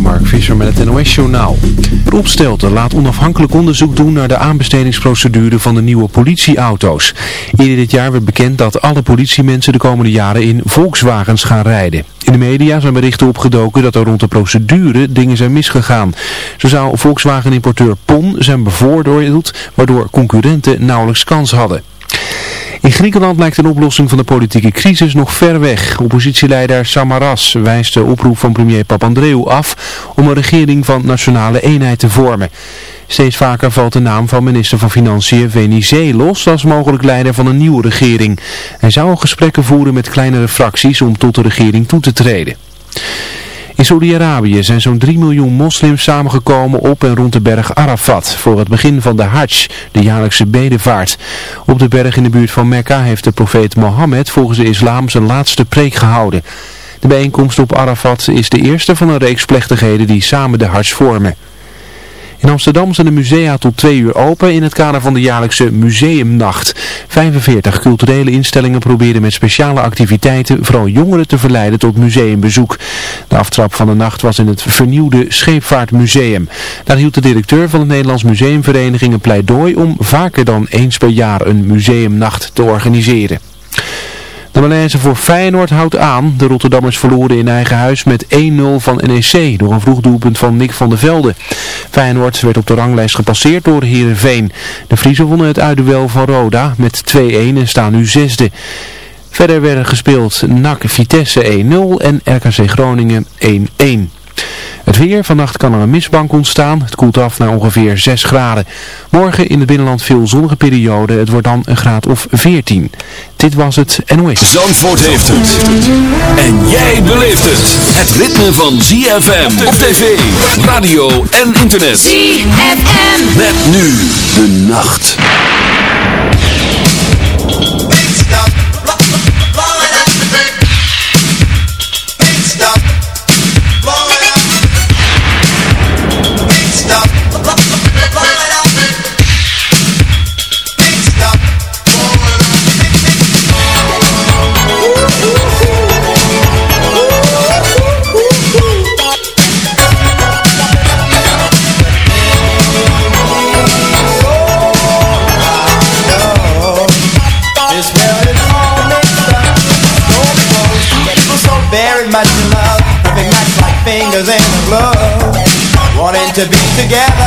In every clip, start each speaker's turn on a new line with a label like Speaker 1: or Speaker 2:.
Speaker 1: Mark Visser met het NOS-journaal. Opstelten laat onafhankelijk onderzoek doen naar de aanbestedingsprocedure van de nieuwe politieauto's. Eerder dit jaar werd bekend dat alle politiemensen de komende jaren in Volkswagens gaan rijden. In de media zijn berichten opgedoken dat er rond de procedure dingen zijn misgegaan. Zo zou Volkswagen-importeur PON zijn bevoordeeld, waardoor concurrenten nauwelijks kans hadden. In Griekenland lijkt een oplossing van de politieke crisis nog ver weg. Oppositieleider Samaras wijst de oproep van premier Papandreou af om een regering van nationale eenheid te vormen. Steeds vaker valt de naam van minister van Financiën Venizelos als mogelijk leider van een nieuwe regering. Hij zou gesprekken voeren met kleinere fracties om tot de regering toe te treden. In Saudi-Arabië zijn zo'n 3 miljoen moslims samengekomen op en rond de berg Arafat voor het begin van de Hajj, de jaarlijkse bedevaart. Op de berg in de buurt van Mekka heeft de profeet Mohammed volgens de islam zijn laatste preek gehouden. De bijeenkomst op Arafat is de eerste van een reeks plechtigheden die samen de Hajj vormen. In Amsterdam zijn de musea tot twee uur open in het kader van de jaarlijkse museumnacht. 45 culturele instellingen proberen met speciale activiteiten vooral jongeren te verleiden tot museumbezoek. De aftrap van de nacht was in het vernieuwde Scheepvaartmuseum. Daar hield de directeur van de Nederlands Museumvereniging een pleidooi om vaker dan eens per jaar een museumnacht te organiseren. De Malaise voor Feyenoord houdt aan. De Rotterdammers verloren in eigen huis met 1-0 van NEC door een vroeg doelpunt van Nick van der Velde. Feyenoord werd op de ranglijst gepasseerd door Heerenveen. De Friese wonnen het uitduel van Roda met 2-1 en staan nu zesde. Verder werden gespeeld NAC Vitesse 1-0 en RKC Groningen 1-1. Het weer, vannacht kan er een mistbank ontstaan. Het koelt af naar ongeveer 6 graden. Morgen in het binnenland veel zonnige periode. Het wordt dan een graad of 14. Dit was het NOS.
Speaker 2: Zandvoort heeft het. En jij beleeft het. Het ritme van ZFM op tv, radio en internet.
Speaker 3: ZFM.
Speaker 2: Met nu de nacht.
Speaker 4: Much in love. Perfect match like fingers in a glove. Wanting to be together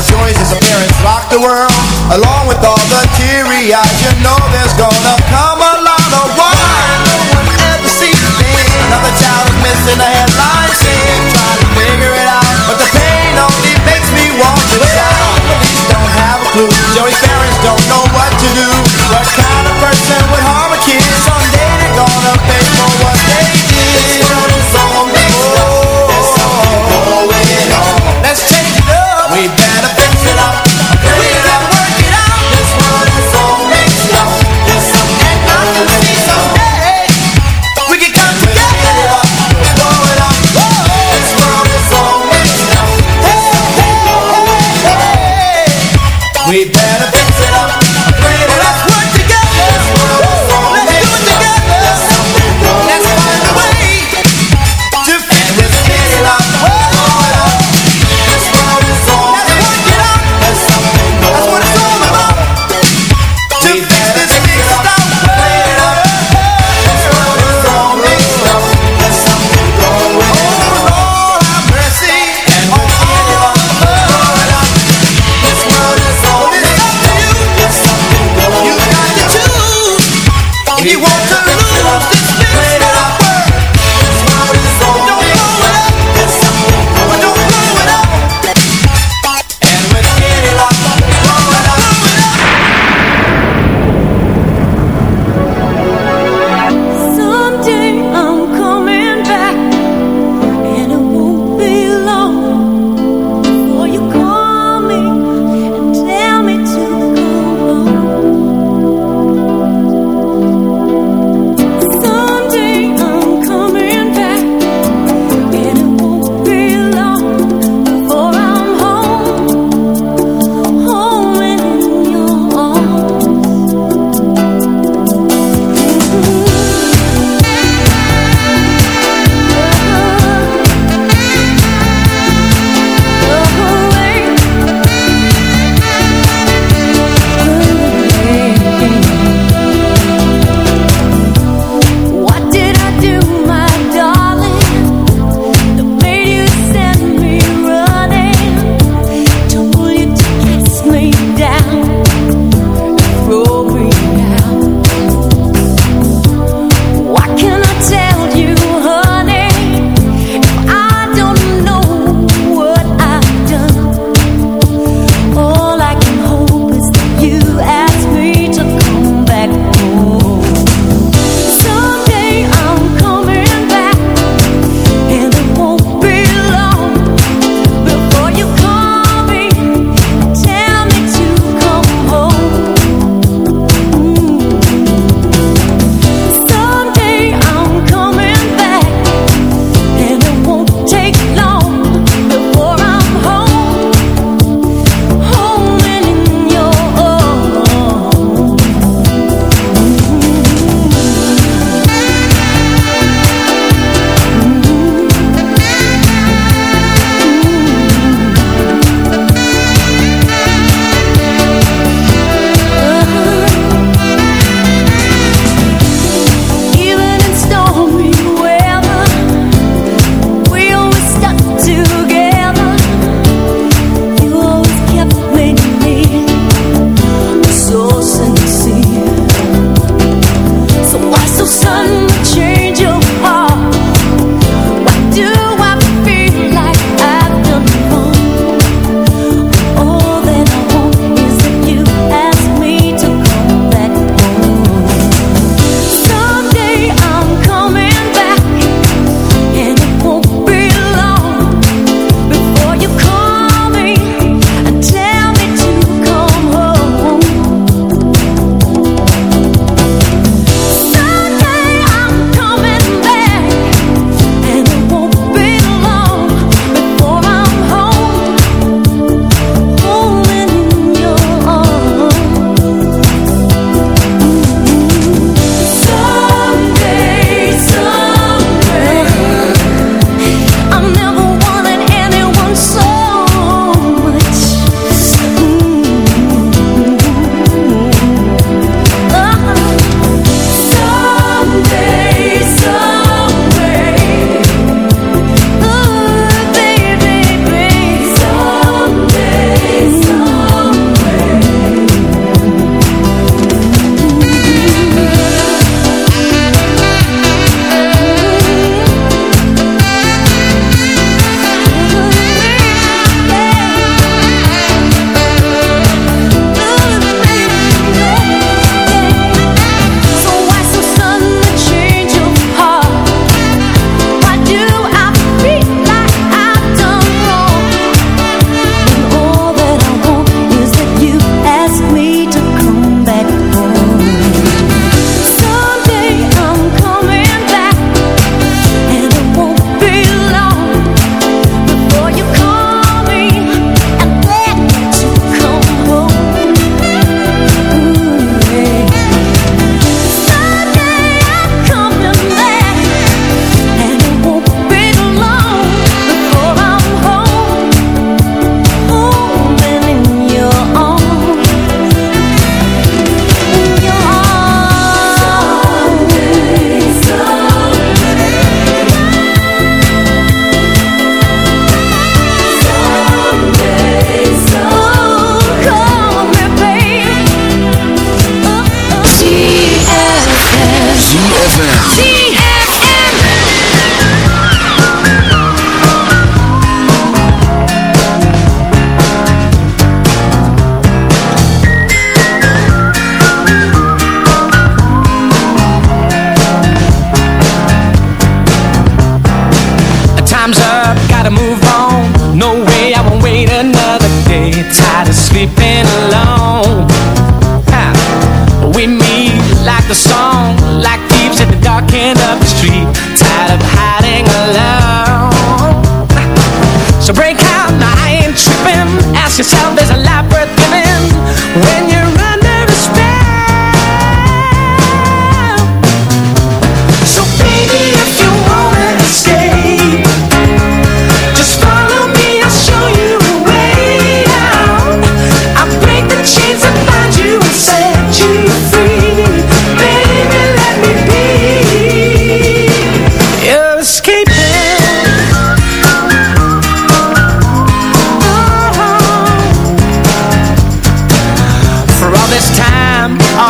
Speaker 4: 84 Little Joy's disappearance rocked the world Along with all the teary eyes You know there's gonna come a lot of one ever thing Another child is missing a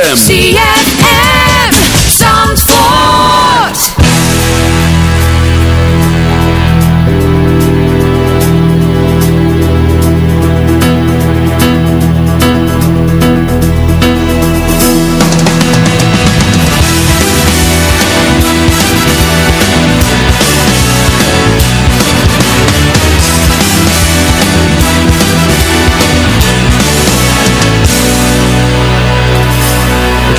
Speaker 5: ZFM.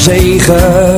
Speaker 6: zegen.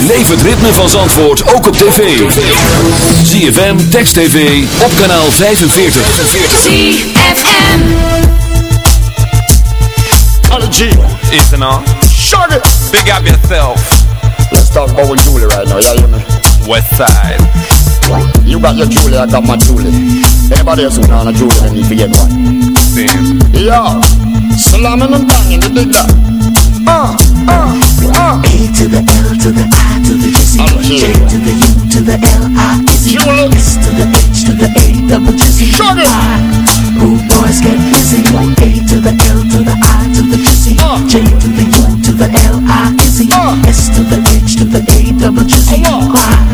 Speaker 2: Beleef het ritme van Zandvoort ook op tv. ZFM, Text TV, op kanaal 45.
Speaker 5: ZFM.
Speaker 7: Ollie G,
Speaker 8: Is and on.
Speaker 7: shut it.
Speaker 8: Big up yourself.
Speaker 7: Let's talk about with Julie right now, yeah, you know.
Speaker 8: West side.
Speaker 7: You got your Julie, I got my Julie. Everybody else who know a Julie, then you forget one.
Speaker 8: Sin.
Speaker 7: Yeah, slamming and banging, you dig that? Uh, uh, uh.
Speaker 9: A to the L to the I to the G,
Speaker 7: Ollie
Speaker 9: to the U to the L I Z,
Speaker 7: Julie.
Speaker 9: S to the H to the A double G C
Speaker 7: Shut it.
Speaker 9: I. Who boys get busy? A to the L to the I to the G
Speaker 7: Uh.
Speaker 9: J to the U to the L I Z,
Speaker 7: Uh.
Speaker 9: S to the H to the A double G. Y.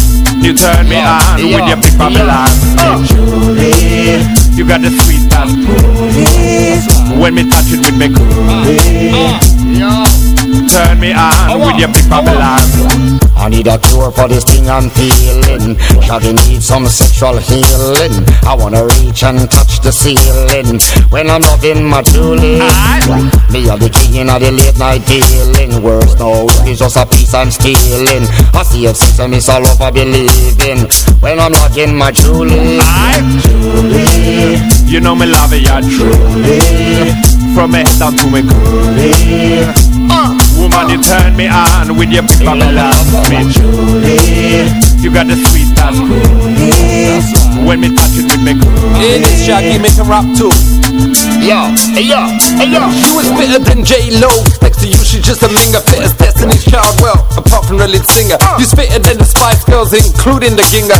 Speaker 8: You turn me on
Speaker 7: yeah,
Speaker 8: with your big Babylon.
Speaker 7: uh, Julie
Speaker 8: You got the sweet that When me touch it with me coolie.
Speaker 7: uh, yeah.
Speaker 8: Turn me on with your big Babylon.
Speaker 7: I need a cure for this thing I'm feeling. Shawty need some sexual healing. I wanna reach and touch the ceiling when I'm loving my Julie. Me are the king of the late night dealing. Worse no, it's just a piece I'm stealing. I see if system is all over believing when I'm loving my Julie. Julie,
Speaker 8: You know me love it, yeah, truly. From me head down to me coolie.
Speaker 7: uh,
Speaker 8: Woman, you turn me on with your big Babylon. Me
Speaker 7: Julie,
Speaker 8: You got the sweet that When me touch it with me coolie.
Speaker 10: In this Shaggy make him rap too.
Speaker 7: yeah, yeah, yeah.
Speaker 10: She was fitter than J-Lo Next to you she's just a minger Fit as Destiny's Child Well, apart from the lead singer You fitter than the Spice Girls Including the Ginger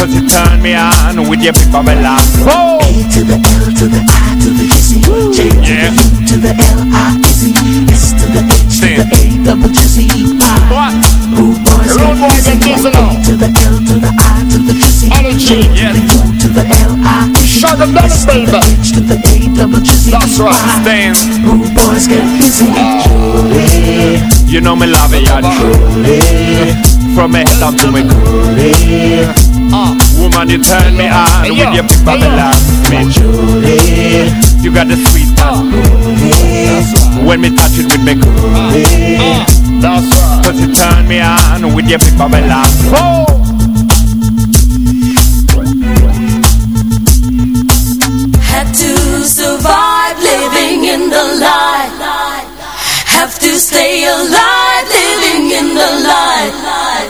Speaker 8: Cause you turn me on with your big Babylon. Oh!
Speaker 9: A to the L to the I to the G C, J to
Speaker 8: Yeah.
Speaker 9: the U to the L I Z, S to the H to the A double G C I.
Speaker 8: What?
Speaker 9: Who boys
Speaker 7: Rude
Speaker 9: get
Speaker 7: boys get busy now.
Speaker 9: A to the L to the I to the G C,
Speaker 7: Ali G,
Speaker 9: J to the U to the L I
Speaker 7: Shut them down,
Speaker 9: S to the
Speaker 7: baby.
Speaker 9: H to the A double G C
Speaker 7: That's right.
Speaker 9: I.
Speaker 8: Stand.
Speaker 9: Who boys get busy?
Speaker 8: You know me love it, yeah, truly. From me head down to me coolie. Uh, woman, you turn me on with your big Babylon. Me Julie. You got the sweet that uh. When me touch it with me coolie.
Speaker 7: That's right.
Speaker 8: Cause you turn me on with your big Babylon. Oh!
Speaker 5: Had to survive living in the light. Have to stay alive living in the light.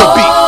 Speaker 11: the beat.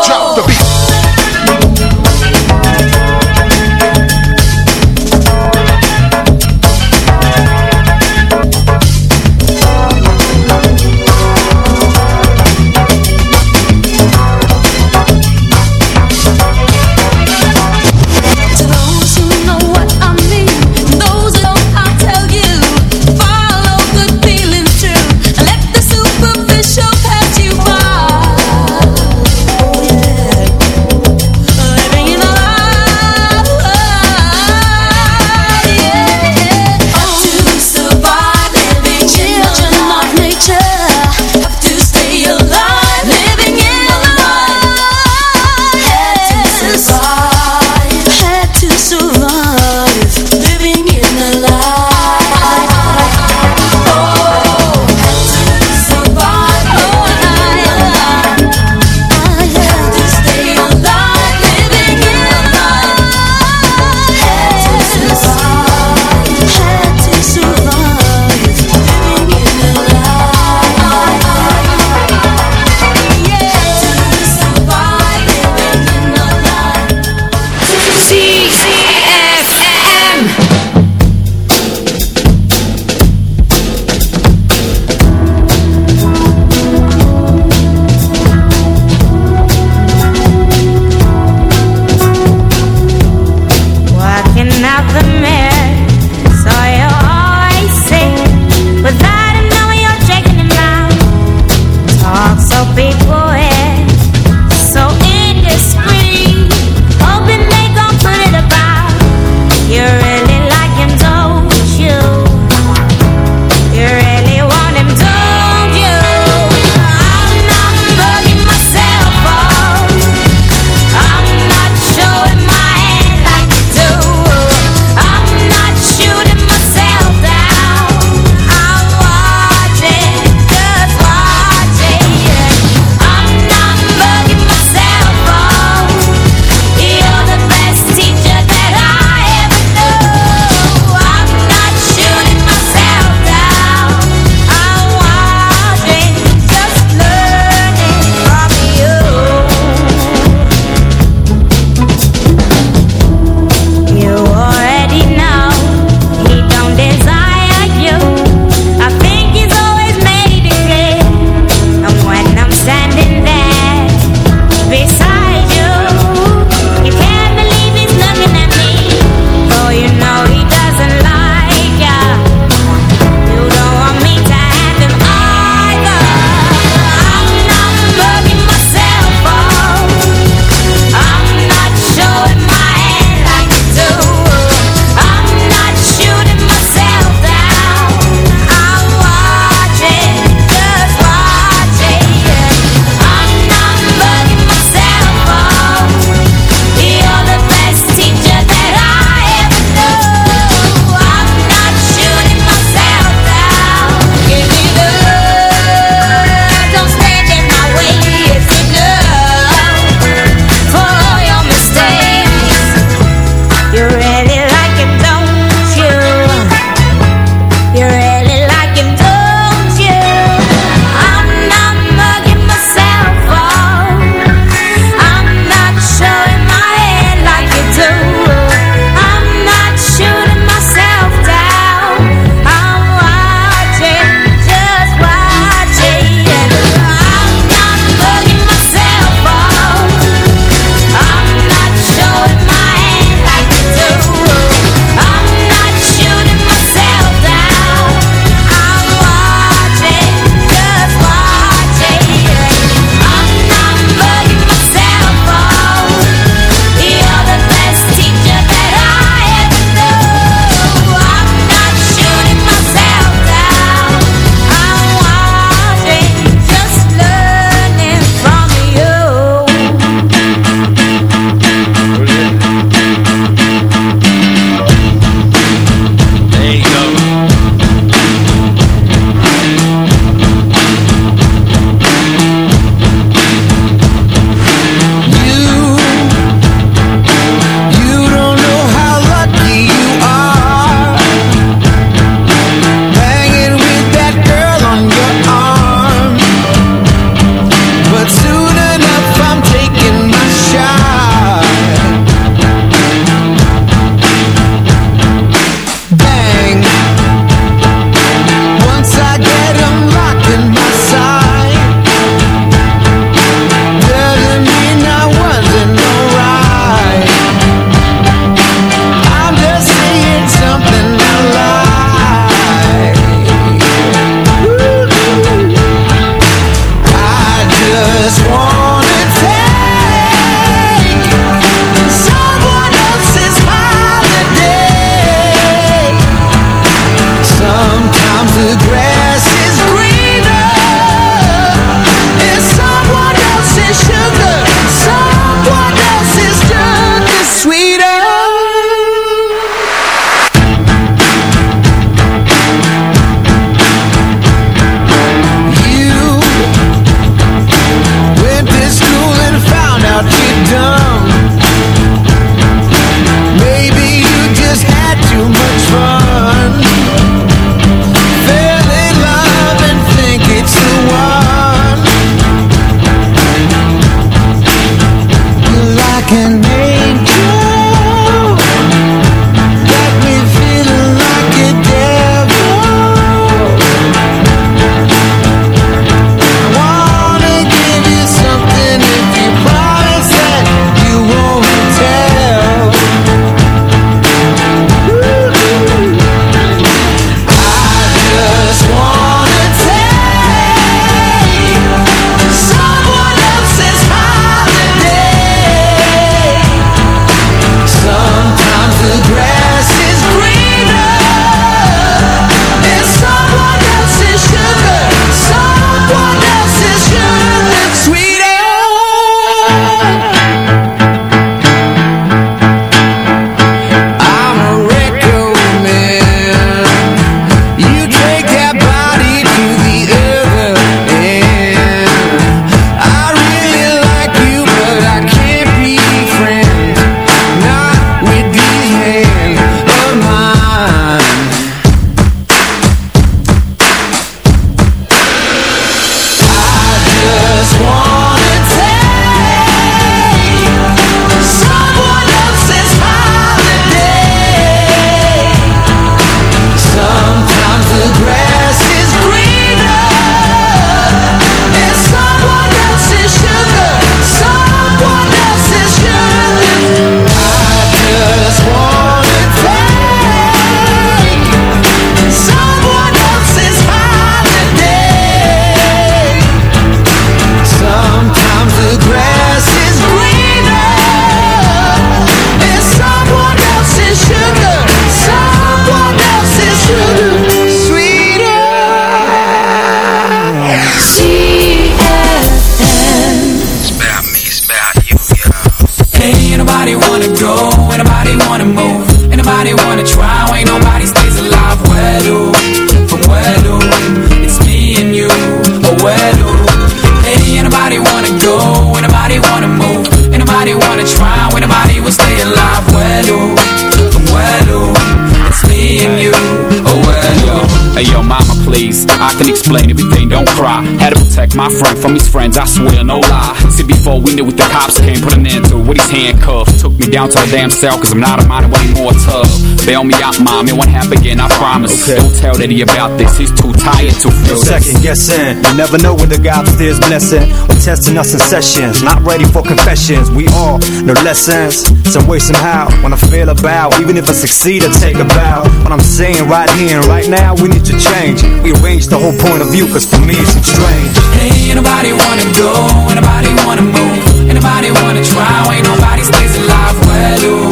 Speaker 11: Explain everything, don't cry. Had to protect my friend from his friends, I swear, no lie. See, before we knew what the cops came, put an end to it with his handcuffs. Took me down to the damn cell, cause I'm not a minor anymore tough. Bail me out, mom, it won't happen again, I promise. Don't tell Daddy about this, he's too tired to feel
Speaker 12: No second guessing. You never know when the God upstairs blessing or testing us in sessions. Not ready for confessions. We all know lessons. Some way, somehow. When I feel about, even if I succeed, I take a bow. What I'm saying right here and right now, we need to change. Rearrange the whole point of view, cause for me it's strange.
Speaker 10: Hey, anybody wanna go? Anybody wanna move? Anybody wanna try? Ain't nobody stays alive. Well, ooh,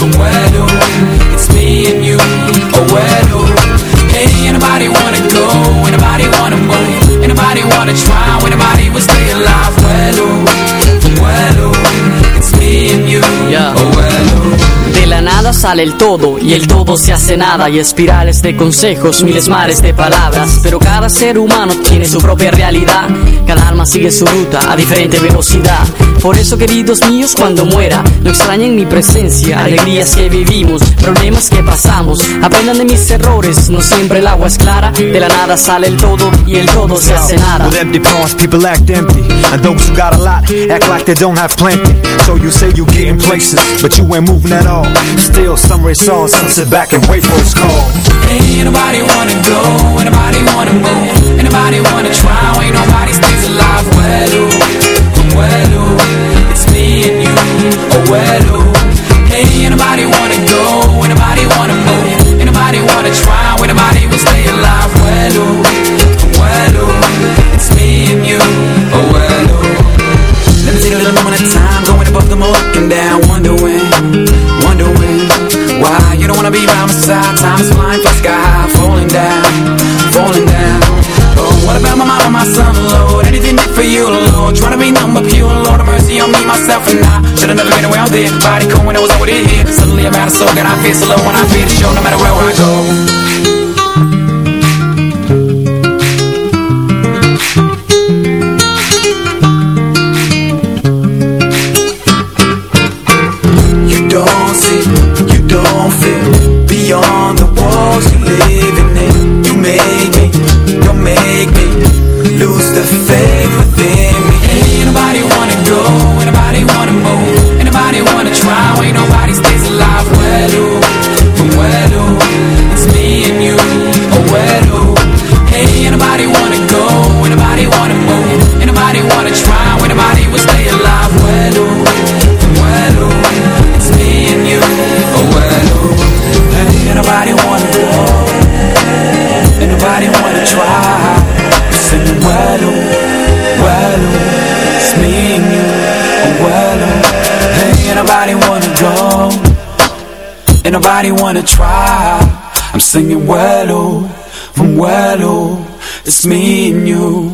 Speaker 10: but well, ooh, it's me and you. Oh, well, ooh. Hey, anybody wanna go? Anybody wanna move? Anybody wanna try? Anybody will stay alive. Well, ooh, but well, ooh, it's me and you. Oh, well, ooh.
Speaker 13: De la nada sale el todo y el todo se hace nada y espirales de consejos, miles mares de palabras. Pero cada ser humano tiene su propia realidad, cada alma sigue su ruta a diferente velocidad. Por eso, queridos míos, cuando muera, no extrañen mi presencia, alegrías que vivimos, problemas que pasamos. Aprendan de mis errores, no siempre el agua es clara. De la nada sale el todo y el todo se hace nada.
Speaker 12: Empty people act empty. And those who got a lot act like they don't have plenty. So you say you getting places, but you ain't moving at all. Still, some race on, sit back and wait for his call.
Speaker 10: Hey, anybody wanna go? Anybody wanna move? Anybody wanna try? Ain't nobody stays alive. Well, well, it's me and you. Oh, well. Hey, anybody wanna go? Anybody wanna move? Anybody wanna try? Anybody will stay alive. Well, well, it's me and you. Oh, well. Let me take a little moment of time, going above the them, looking down, be by my side. Time is flying, fly sky high, falling down, falling down. Oh, what about my mama, my son, Lord? Anything for you, Lord? Trying to be number pure, Lord, have mercy on me, myself, and I. Should've never been around there. Body cold when I was over there. Suddenly I'm out of soul, and I feel so low when I feel the show, no matter where I go. canción. Me and you.